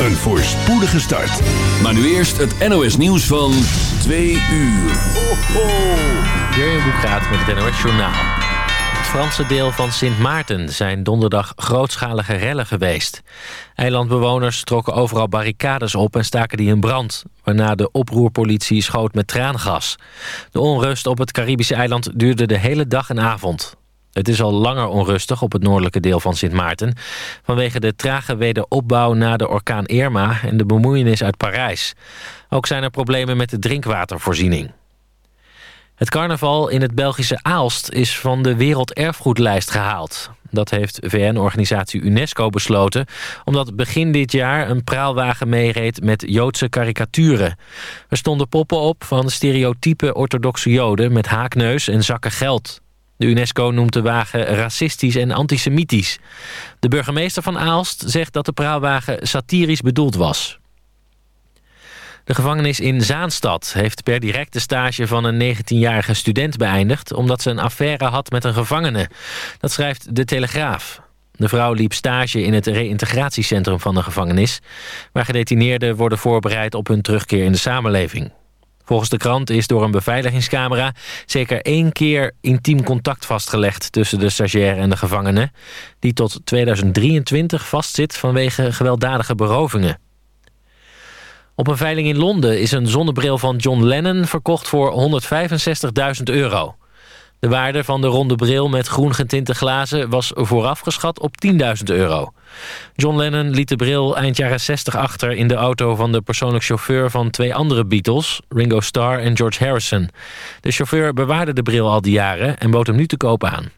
een voorspoedige start. Maar nu eerst het NOS nieuws van 2 uur. Ho, ho. Jurjen Boekraat met het NOS Journaal. Het Franse deel van Sint Maarten zijn donderdag grootschalige rellen geweest. Eilandbewoners trokken overal barricades op en staken die in brand... waarna de oproerpolitie schoot met traangas. De onrust op het Caribische eiland duurde de hele dag en avond. Het is al langer onrustig op het noordelijke deel van Sint Maarten... vanwege de trage wederopbouw na de orkaan Irma... en de bemoeienis uit Parijs. Ook zijn er problemen met de drinkwatervoorziening. Het carnaval in het Belgische Aalst is van de Werelderfgoedlijst gehaald. Dat heeft VN-organisatie UNESCO besloten... omdat begin dit jaar een praalwagen meereed met Joodse karikaturen. Er stonden poppen op van stereotype orthodoxe Joden... met haakneus en zakken geld. De UNESCO noemt de wagen racistisch en antisemitisch. De burgemeester van Aalst zegt dat de praalwagen satirisch bedoeld was. De gevangenis in Zaanstad heeft per direct de stage van een 19-jarige student beëindigd... omdat ze een affaire had met een gevangene. Dat schrijft De Telegraaf. De vrouw liep stage in het reïntegratiecentrum van de gevangenis... waar gedetineerden worden voorbereid op hun terugkeer in de samenleving. Volgens de krant is door een beveiligingscamera zeker één keer intiem contact vastgelegd tussen de stagiair en de gevangene, die tot 2023 vastzit vanwege gewelddadige berovingen. Op een veiling in Londen is een zonnebril van John Lennon verkocht voor 165.000 euro. De waarde van de ronde bril met groen getinte glazen was vooraf geschat op 10.000 euro. John Lennon liet de bril eind jaren 60 achter in de auto van de persoonlijk chauffeur van twee andere Beatles, Ringo Starr en George Harrison. De chauffeur bewaarde de bril al die jaren en bood hem nu te koop aan.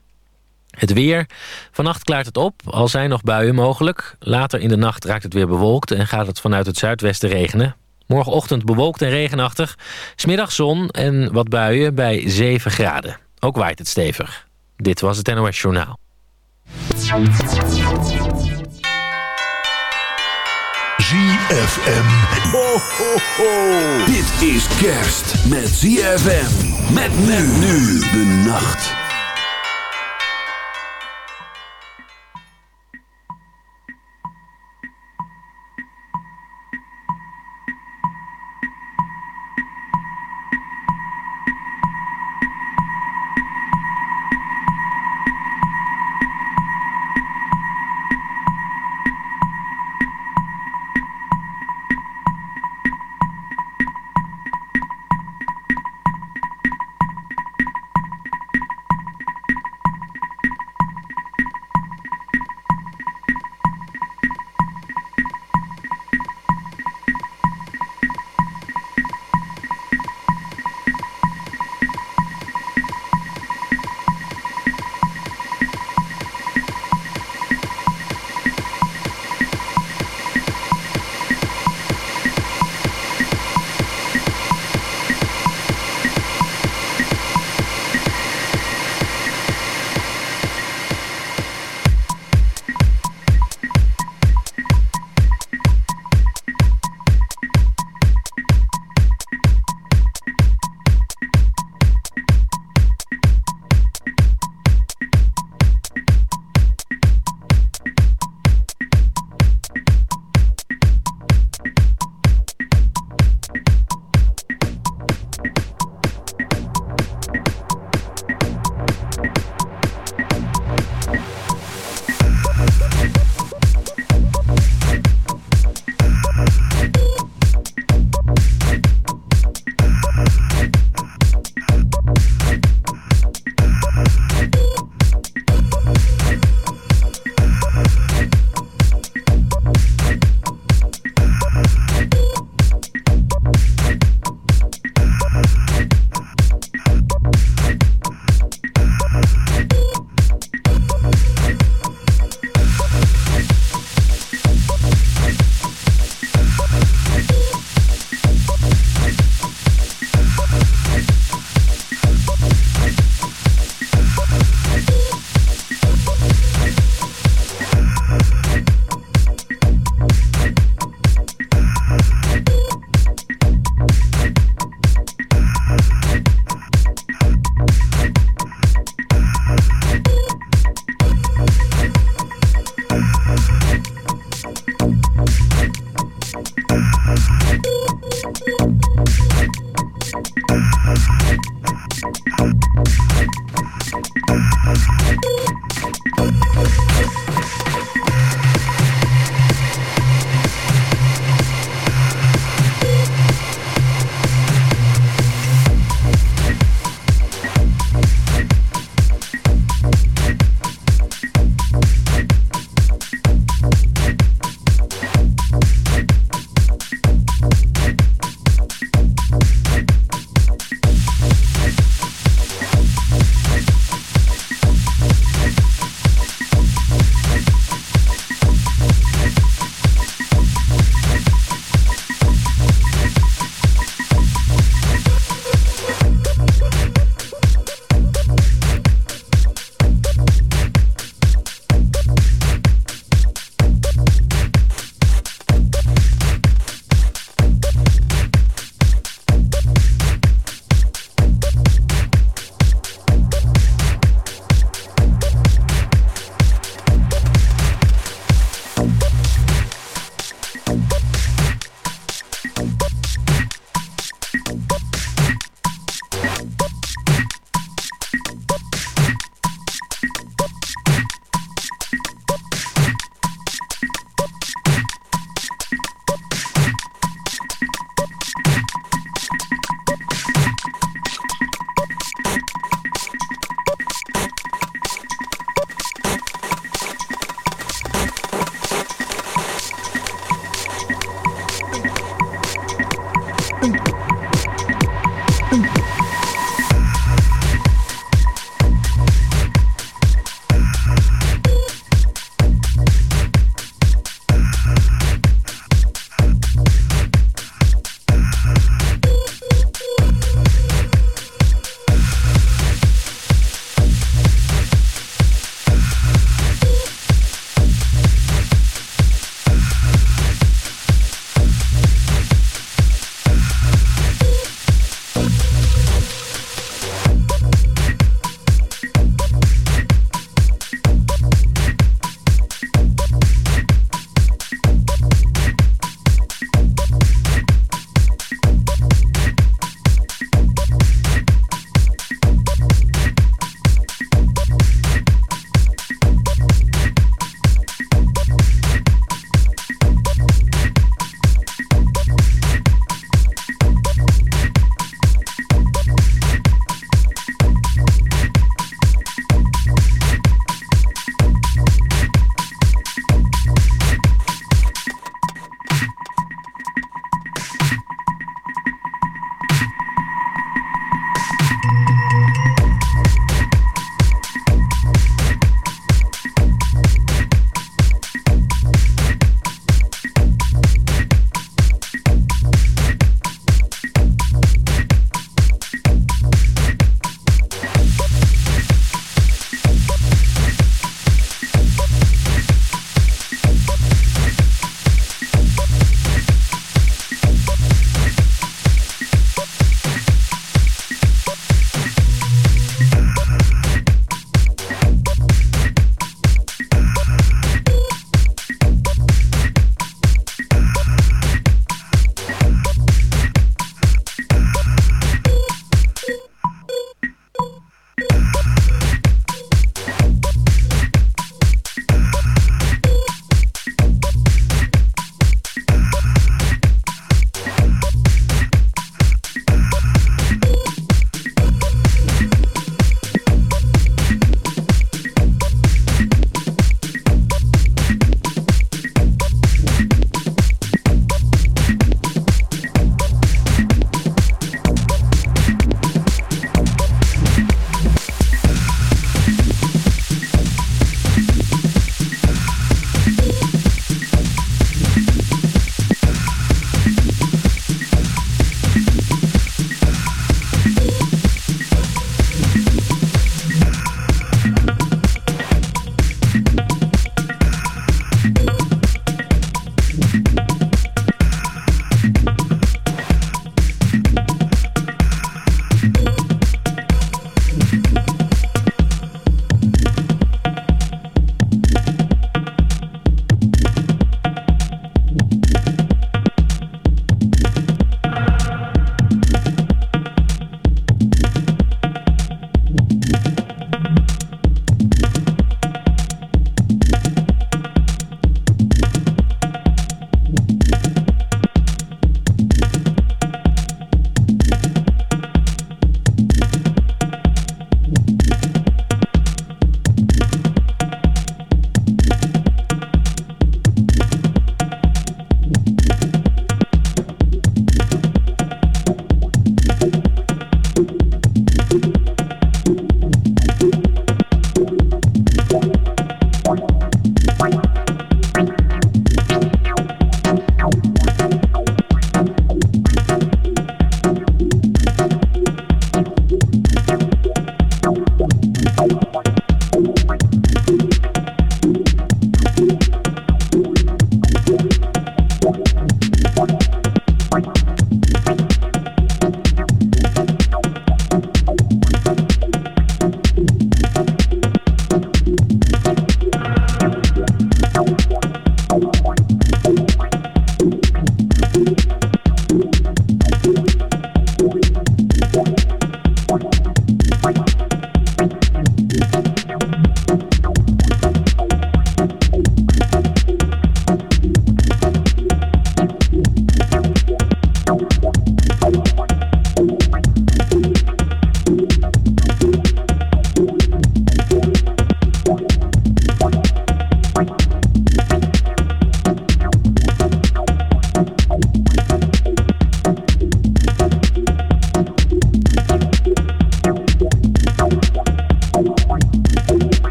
Het weer. Vannacht klaart het op, al zijn nog buien mogelijk. Later in de nacht raakt het weer bewolkt en gaat het vanuit het zuidwesten regenen. Morgenochtend bewolkt en regenachtig. Smiddag zon en wat buien bij 7 graden. Ook waait het stevig. Dit was het NOS Journaal. ZFM. Ho, ho, ho. Dit is kerst met ZFM. Met men nu de nacht.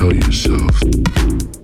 tell yourself.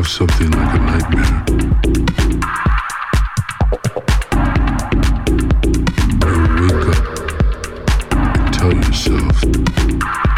have something like a nightmare. You wake up and tell yourself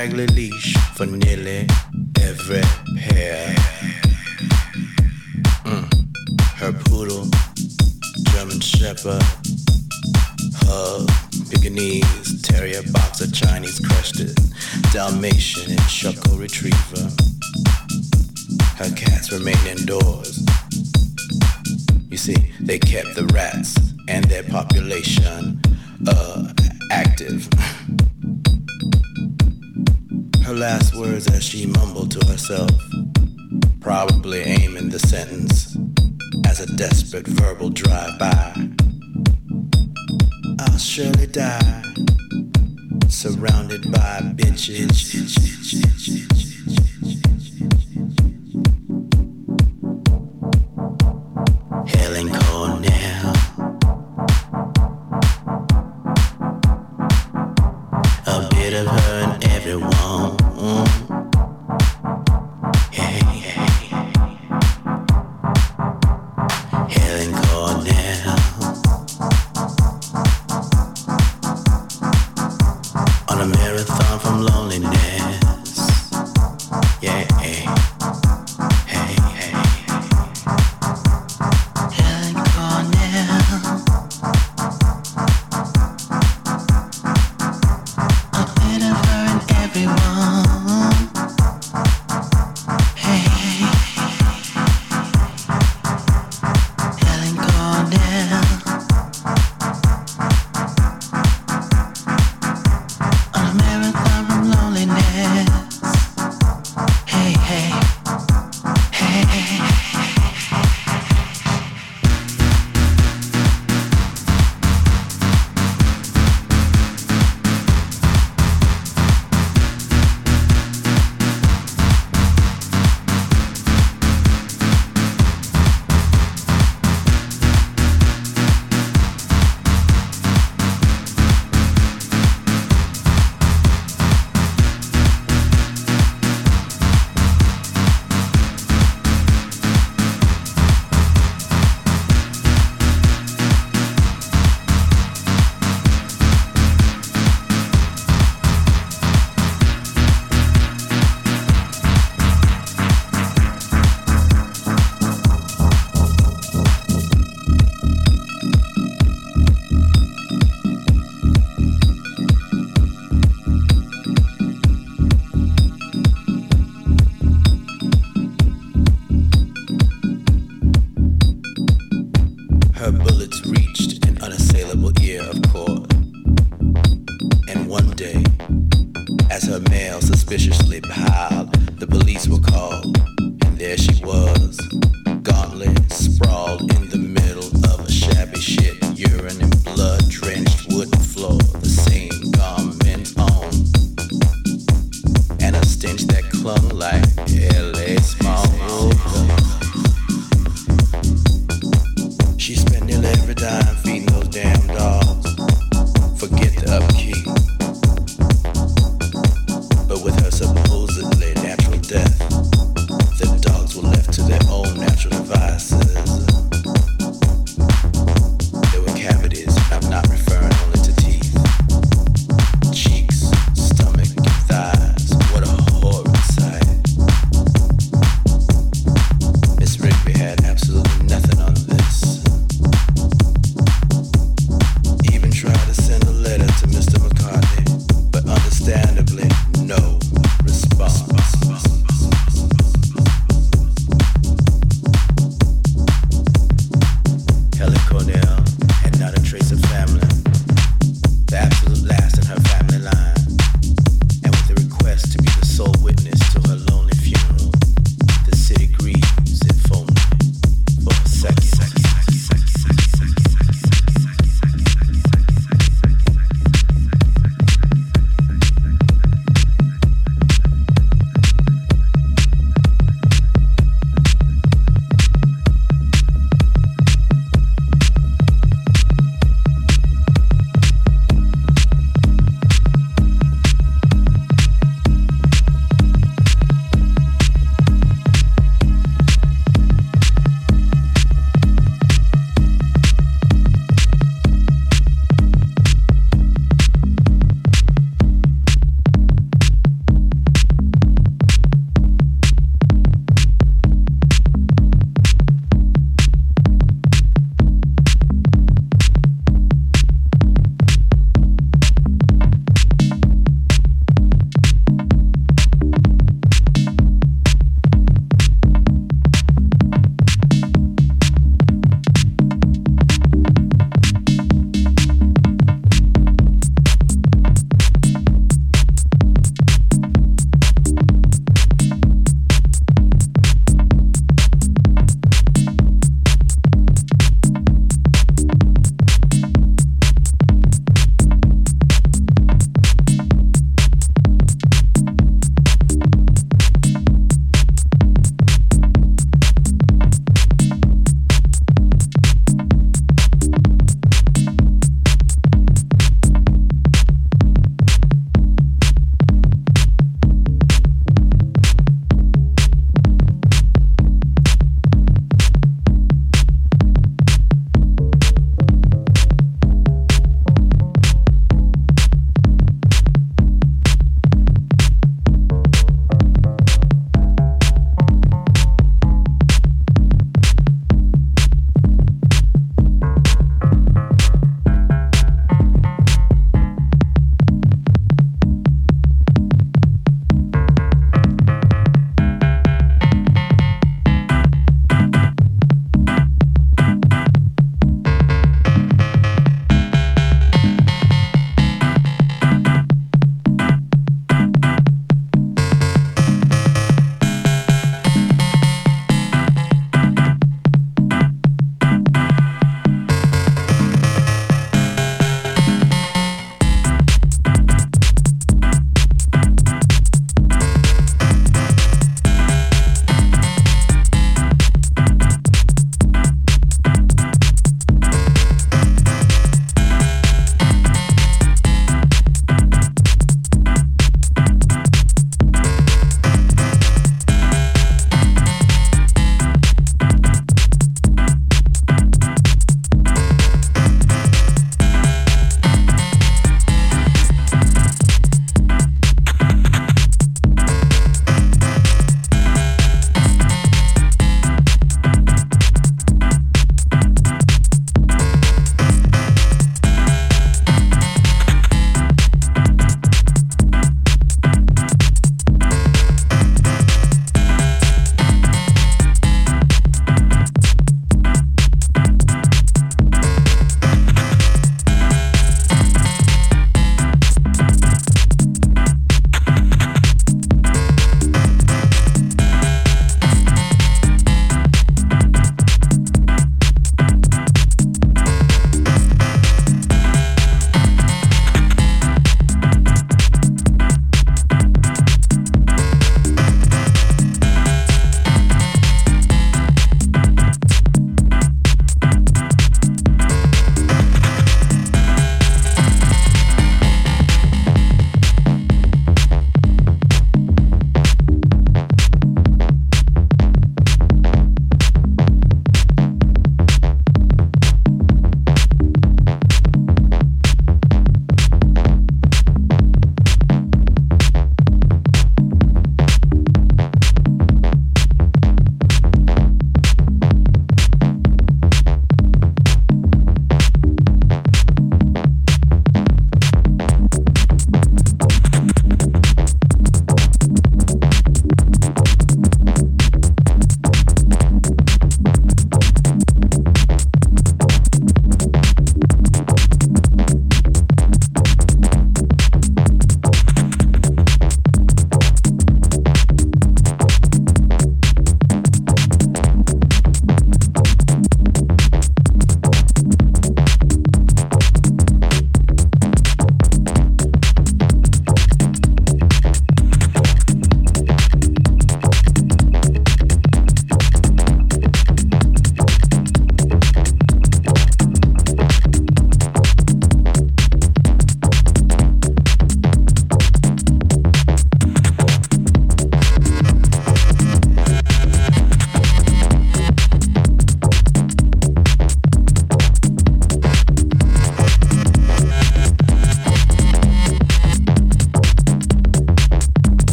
straggler leash for nearly every hair. Mm. Her poodle, German shepherd, hug, Pekingese, terrier boxer, Chinese crested, Dalmatian, and chuckle retriever. Her cats remained indoors. You see, they kept the rats and their population uh, active. her last words as she mumbled to herself, probably aiming the sentence as a desperate verbal drive-by. I'll surely die, surrounded by bitches.